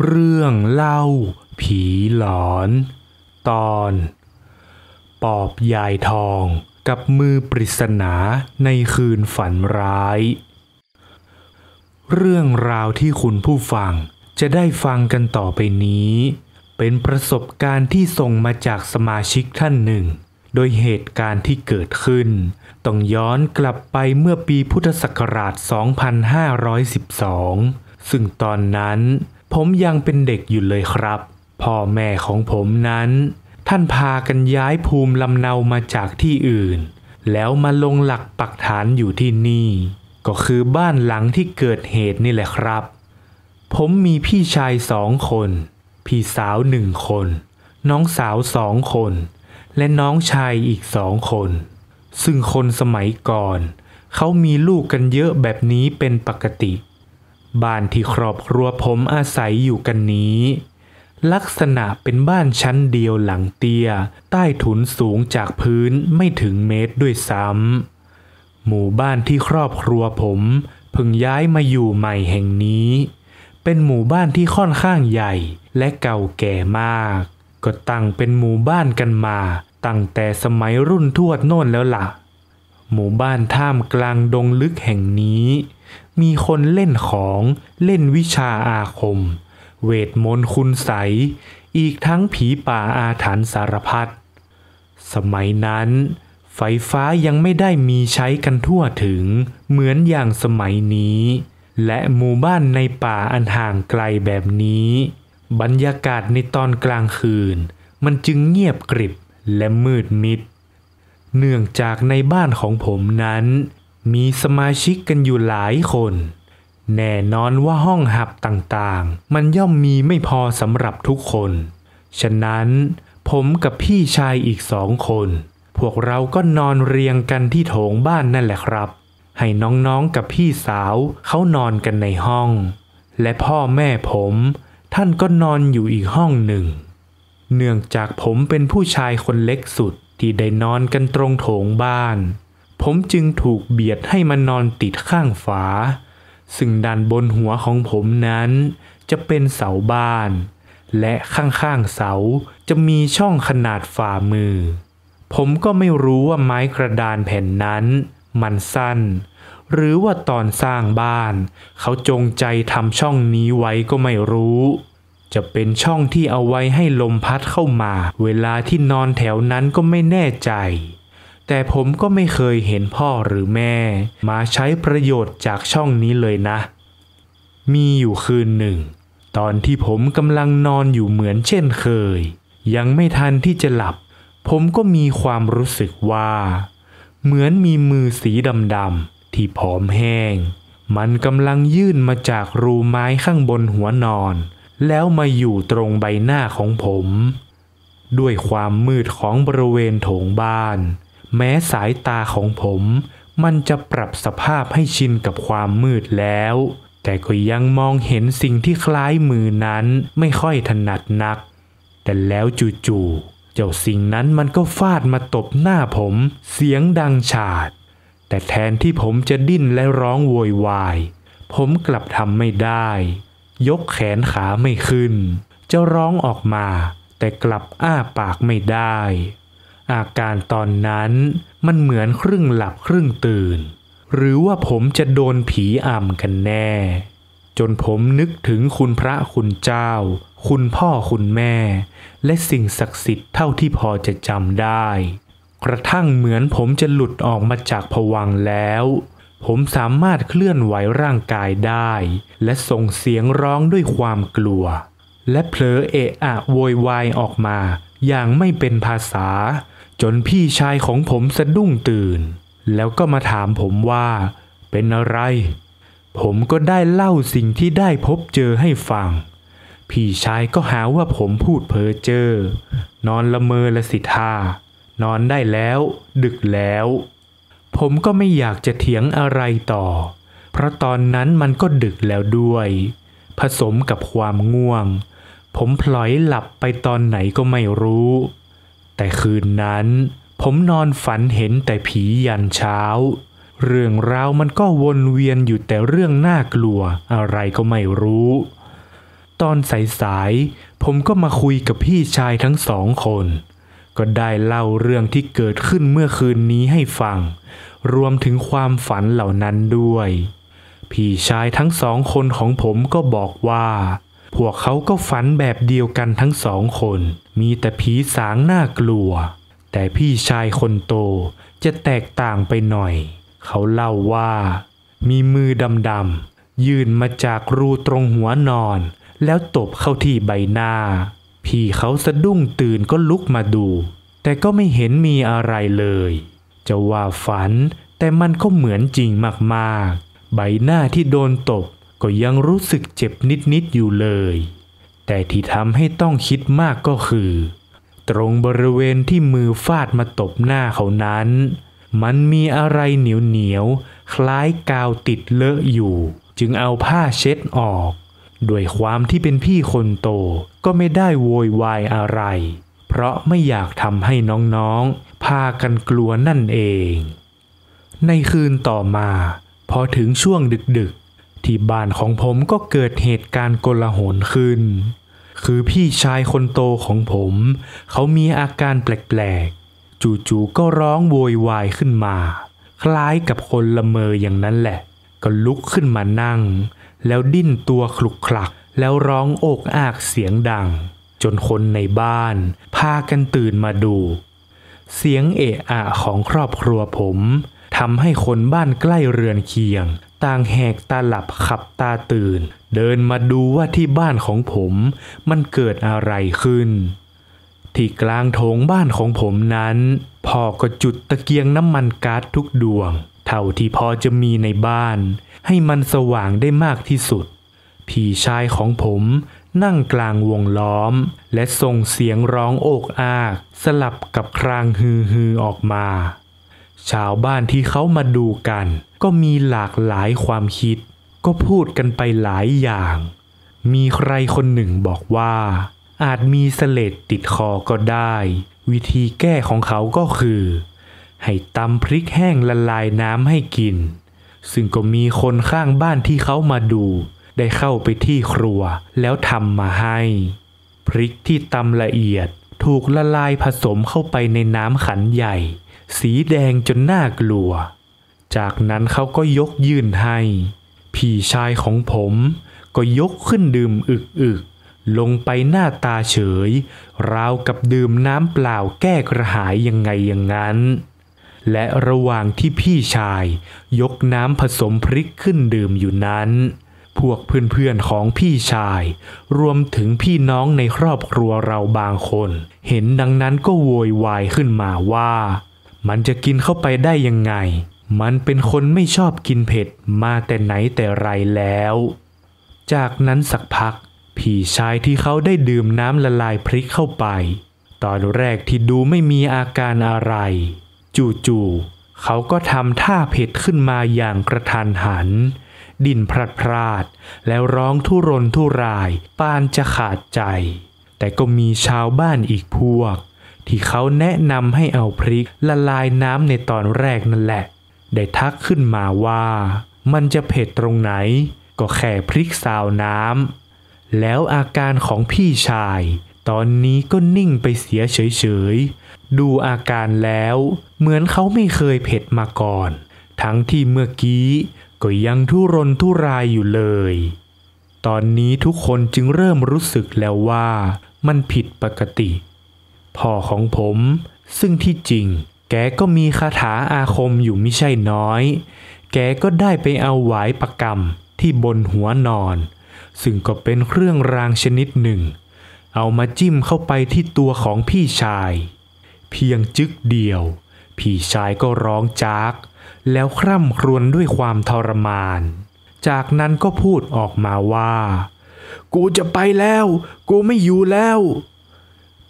เรื่องเล่า ผีหลอน ตอน ปอบยายทองกับมือปริศนาในคืนฝันร้าย เรื่องราวที่คุณผู้ฟังจะได้ฟังกันต่อไปนี้ เป็นประสบการณ์ที่ส่งมาจากสมาชิกท่านหนึ่ง โดยเหตุการณ์ที่เกิดขึ้น ต้องย้อนกลับไปเมื่อปีพุทธศักราช 2512 ซึ่งตอนนั้น ผมยังเป็นเด็กอยู่เลยครับ พ่อแม่ของผมนั้น ท่านพากันย้ายภูมิลำเนามาจากที่อื่น แล้วมาลงหลักปักฐานอยู่ที่นี่ ก็คือบ้านหลังที่เกิดเหตุนี่แหละครับ ผมมีพี่ชายสองคน พี่สาวหนึ่งคน น้องสาวสองคน และน้องชายอีกสองคน ซึ่งคนสมัยก่อน เขามีลูกกันเยอะแบบนี้เป็นปกติ บ้านที่ครอบครัวผมอาศัยอยู่กันนี้ ลักษณะเป็นบ้านชั้นเดียวหลังเตียใต้ถุนสูงจากพื้นไม่ถึงเมตรด้วยซ้ำหมู่บ้านที่ครอบครัวผมเพิ่งย้ายมาอยู่ใหม่แห่งนี้ เป็นหมู่บ้านที่ค่อนข้างใหญ่และเก่าแก่มาก ก็ตั้งเป็นหมู่บ้านกันมา ตั้งแต่สมัยรุ่นทวดโน่นแล้วล่ะ หมู่บ้านท่ามกลางดงลึกแห่งนี้ มีคนเล่นของเล่นวิชาอาคม เวทมนต์คุณใสยอีกทั้งผีป่าอาถรรพ์สารพัดสมัยนั้น ไฟฟ้ายังไม่ได้มีใช้กันทั่วถึง เหมือนอย่างสมัยนี้ และหมู่บ้านในป่าอันห่างไกลแบบนี้ บรรยากาศในตอนกลางคืน มันจึงเงียบกริบและมืดมิด เนื่องจากในบ้านของผมนั้น มีสมาชิกกันอยู่หลายคน แน่นอนว่าห้องหับต่างๆ มันย่อมมีไม่พอสำหรับทุกคน ฉะนั้นผมกับพี่ชายอีกสองคน พวกเราก็นอนเรียงกันที่โถงบ้านนั่นแหละครับ ให้น้องๆกับพี่สาวเขานอนกันในห้อง และพ่อแม่ผม ท่านก็นอนอยู่อีกห้องหนึ่ง เนื่องจากผมเป็นผู้ชายคนเล็กสุดที่ได้นอนกันตรงโถงบ้าน ผมจึงถูกเบียดให้มานอนติดข้างฝา ซึ่งด้านบนหัวของผมนั้น จะเป็นเสาบ้าน และข้างๆเสาจะมีช่องขนาดฝ่ามือ ผมก็ไม่รู้ว่าไม้กระดานแผ่นนั้น มันสั้น หรือว่าตอนสร้างบ้าน เขาจงใจทำช่องนี้ไว้ก็ไม่รู้ จะเป็นช่องที่เอาไว้ให้ลมพัดเข้ามา เวลาที่นอนแถวนั้นก็ไม่แน่ใจ แต่ผมก็ไม่เคยเห็นพ่อหรือแม่ มาใช้ประโยชน์จากช่องนี้เลยนะ มีอยู่คืนหนึ่ง ตอนที่ผมกำลังนอนอยู่เหมือนเช่นเคย ยังไม่ทันที่จะหลับ ผมก็มีความรู้สึกว่า เหมือนมีมือสีดำๆที่ผอมแห้ง มันกำลังยื่นมาจากรูไม้ข้างบนหัวนอน แล้วมาอยู่ตรงใบหน้าของผม ด้วยความมืดของบริเวณโถงบ้าน แม้สายตาของผม มันจะปรับสภาพให้ชินกับความมืดแล้ว แต่ก็ยังมองเห็นสิ่งที่คล้ายมือนั้นไม่ค่อยถนัดนัก แต่แล้วจู่ๆเจ้าสิ่งนั้นมันก็ฟาดมาตบหน้าผม เสียงดังฉาด แต่แทนที่ผมจะดิ้นและร้องโวยวายผมกลับทำไม่ได้ ยกแขนขาไม่ขึ้น จะร้องออกมา แต่กลับอ้าปากไม่ได้ อาการตอนนั้นมันเหมือนครึ่งหลับครึ่งตื่น หรือว่าผมจะโดนผีอ่ำกันแน่ จนผมนึกถึงคุณพระคุณเจ้า คุณพ่อคุณแม่ และสิ่งศักดิ์สิทธิ์เท่าที่พอจะจำได้ กระทั่งเหมือนผมจะหลุดออกมาจากผวังแล้ว ผมสามารถเคลื่อนไหวร่างกายได้ และส่งเสียงร้องด้วยความกลัว และเผลอเอะอะโวยวายออกมาอย่างไม่เป็นภาษา จนพี่ชายของผมสะดุ้งตื่น แล้วก็มาถามผมว่า เป็นอะไร ผมก็ได้เล่าสิ่งที่ได้พบเจอให้ฟัง พี่ชายก็หาว่าผมพูดเพ้อเจ้อนอนละเมอละสิท่านอนได้แล้ว ดึกแล้ว ผมก็ไม่อยากจะเถียงอะไรต่อ เพราะตอนนั้นมันก็ดึกแล้วด้วย ผสมกับความง่วง ผมพลอยหลับไปตอนไหนก็ไม่รู้ แต่คืนนั้น ผมนอนฝันเห็นแต่ผียันเช้า เรื่องราวมันก็วนเวียนอยู่แต่เรื่องน่ากลัวอะไรก็ไม่รู้ ตอนสายๆผมก็มาคุยกับพี่ชายทั้งสองคน ก็ได้เล่าเรื่องที่เกิดขึ้นเมื่อคืนนี้ให้ฟัง รวมถึงความฝันเหล่านั้นด้วย พี่ชายทั้งสองคนของผมก็บอกว่า พวกเขาก็ฝันแบบเดียวกันทั้งสองคน มีแต่ผีสางน่ากลัว แต่พี่ชายคนโตจะแตกต่างไปหน่อย เขาเล่าว่า มีมือดำๆยื่นมาจากรูตรงหัวนอน แล้วตบเข้าที่ใบหน้า พี่เขาสะดุ้งตื่นก็ลุกมาดู แต่ก็ไม่เห็นมีอะไรเลย จะว่าฝันแต่มันก็เหมือนจริงมากๆ ใบหน้าที่โดนตบ ก็ยังรู้สึกเจ็บนิดๆอยู่เลย แต่ที่ทำให้ต้องคิดมากก็คือ ตรงบริเวณที่มือฟาดมาตบหน้าเขานั้น มันมีอะไรเหนียวเหนียวๆคล้ายกาวติดเลอะอยู่ จึงเอาผ้าเช็ดออกด้วยความที่เป็นพี่คนโตก็ไม่ได้โวยวายอะไร เพราะไม่อยากทำให้น้องๆ พากันกลัวนั่นเอง ในคืนต่อมา พอถึงช่วงดึกๆ ที่บ้านของผมก็เกิดเหตุการณ์โกลาหลขึ้น คือพี่ชายคนโตของผม เขามีอาการแปลกๆ จู่ๆก็ร้องโวยวายขึ้นมา คล้ายกับคนละเมออย่างนั้นแหละ ก็ลุกขึ้นมานั่ง แล้วดิ้นตัวคลุกคลัก แล้วร้องโอกอากเสียงดัง จนคนในบ้าน พากันตื่นมาดู เสียงเอะอะของครอบครัวผม ทำให้คนบ้านใกล้เรือนเคียง ต่างแหกตาหลับขับตาตื่น เดินมาดูว่าที่บ้านของผม มันเกิดอะไรขึ้น ที่กลางโถงบ้านของผมนั้นพ่อก็จุดตะเกียงน้ำมันก๊าซทุกดวง เท่าที่พอจะมีในบ้าน ให้มันสว่างได้มากที่สุด พี่ชายของผมนั่งกลางวงล้อม และส่งเสียงร้องโอกอาก สลับกับครางฮือฮือออกมา ชาวบ้านที่เขามาดูกัน ก็มีหลากหลายความคิด ก็พูดกันไปหลายอย่าง มีใครคนหนึ่งบอกว่า อาจมีเสลดติดคอก็ได้ วิธีแก้ของเขาก็คือ ให้ตำพริกแห้งละลายน้ำให้กิน ซึ่งก็มีคนข้างบ้านที่เขามาดู ได้เข้าไปที่ครัวแล้วทำมาให้ พริกที่ตำละเอียดถูกละลายผสมเข้าไปในน้ำขันใหญ่ สีแดงจนน่ากลัว จากนั้นเขาก็ยกยื่นให้ พี่ชายของผมก็ยกขึ้นดื่มอึกอึกลงไปหน้าตาเฉย ราวกับดื่มน้ำเปล่าแก้กระหายยังไงอย่างนั้น และระหว่างที่พี่ชายยกน้ำผสมพริกขึ้นดื่มอยู่นั้น พวกเพื่อนๆของพี่ชาย รวมถึงพี่น้องในครอบครัวเราบางคน เห็นดังนั้นก็โวยวายขึ้นมาว่า มันจะกินเข้าไปได้ยังไง มันเป็นคนไม่ชอบกินเผ็ดมาแต่ไหนแต่ไรแล้ว จากนั้นสักพักพี่ชายที่เขาได้ดื่มน้ำละลายพริกเข้าไป ตอนแรกที่ดูไม่มีอาการอะไร จู่ๆเขาก็ทำท่าเผ็ดขึ้นมาอย่างกระทันหัน ดิ้นพลัดพรากแล้วร้องทุรนทุราย ปานจะขาดใจ แต่ก็มีชาวบ้านอีกพวก ที่เขาแนะนำให้เอาพริกละลายน้ำในตอนแรกนั่นแหละ ได้ทักขึ้นมาว่า มันจะเผ็ดตรงไหน ก็แค่พริกซาวน้ำแล้วอาการของพี่ชาย ตอนนี้ก็นิ่งไปเสียเฉยๆ ดูอาการแล้ว เหมือนเขาไม่เคยเผ็ดมาก่อน ทั้งที่เมื่อกี้ก็ยังทุรนทุรายอยู่เลย ตอนนี้ทุกคนจึงเริ่มรู้สึกแล้วว่า มันผิดปกติ พ่อของผม ซึ่งที่จริง แกก็มีคาถาอาคมอยู่ไม่ใช่น้อย แกก็ได้ไปเอาหวายประกรรมที่บนหัวนอน ซึ่งก็เป็นเครื่องรางชนิดหนึ่ง เอามาจิ้มเข้าไปที่ตัวของพี่ชาย เพียงจึกเดียว พี่ชายก็ร้องจาก แล้วคร่ำครวญด้วยความทรมาน จากนั้นก็พูดออกมาว่า กูจะไปแล้ว กูไม่อยู่แล้ว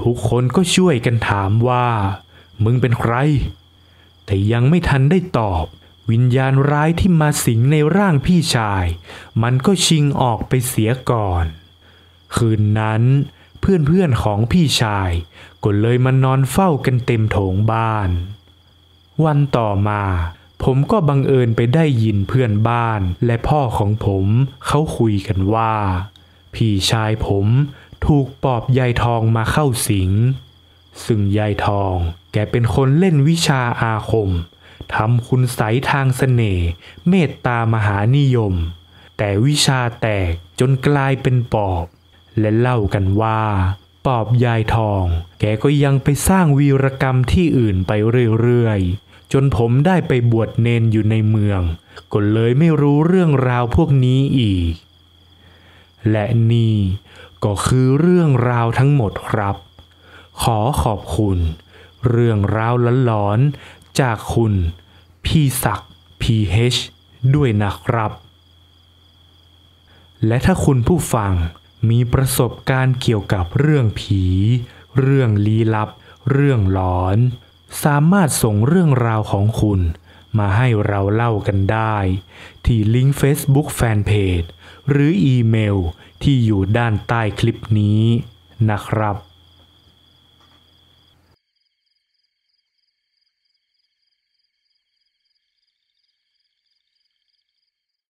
ทุกคนก็ช่วยกันถามว่า มึงเป็นใคร แต่ยังไม่ทันได้ตอบ วิญญาณร้ายที่มาสิงในร่างพี่ชาย มันก็ชิงออกไปเสียก่อน คืนนั้นเพื่อนๆของพี่ชายก็เลยมานอนเฝ้ากันเต็มโถงบ้าน วันต่อมาผมก็บังเอิญไปได้ยินเพื่อนบ้านและพ่อของผมเขาคุยกันว่าพพี่ชายผม ถูกปอบยายทองมาเข้าสิง ซึ่งยายทองแกเป็นคนเล่นวิชาอาคมทำคุณใสทางเสน่ห์เมตตามหานิยม แต่วิชาแตกจนกลายเป็นปอบ และเล่ากันว่า ปอบยายทอง แกก็ยังไปสร้างวีรกรรมที่อื่นไปเรื่อยๆ จนผมได้ไปบวชเนนอยู่ในเมือง ก็เลยไม่รู้เรื่องราวพวกนี้อีก และนี่ก็คือเรื่องราวทั้งหมดครับ ขอขอบคุณ เรื่องราวหลอนๆจากคุณ พี่ศักดิ์ PH ด้วยนะครับ และถ้าคุณผู้ฟังมีประสบการณ์เกี่ยวกับเรื่องผี เรื่องลี้ลับ เรื่องหลอน สามารถส่งเรื่องราวของคุณ มาให้เราเล่ากันได้ ที่ลิงก์ Facebook Fanpage หรืออีเมลที่อยู่ด้านใต้คลิปนี้นะครับ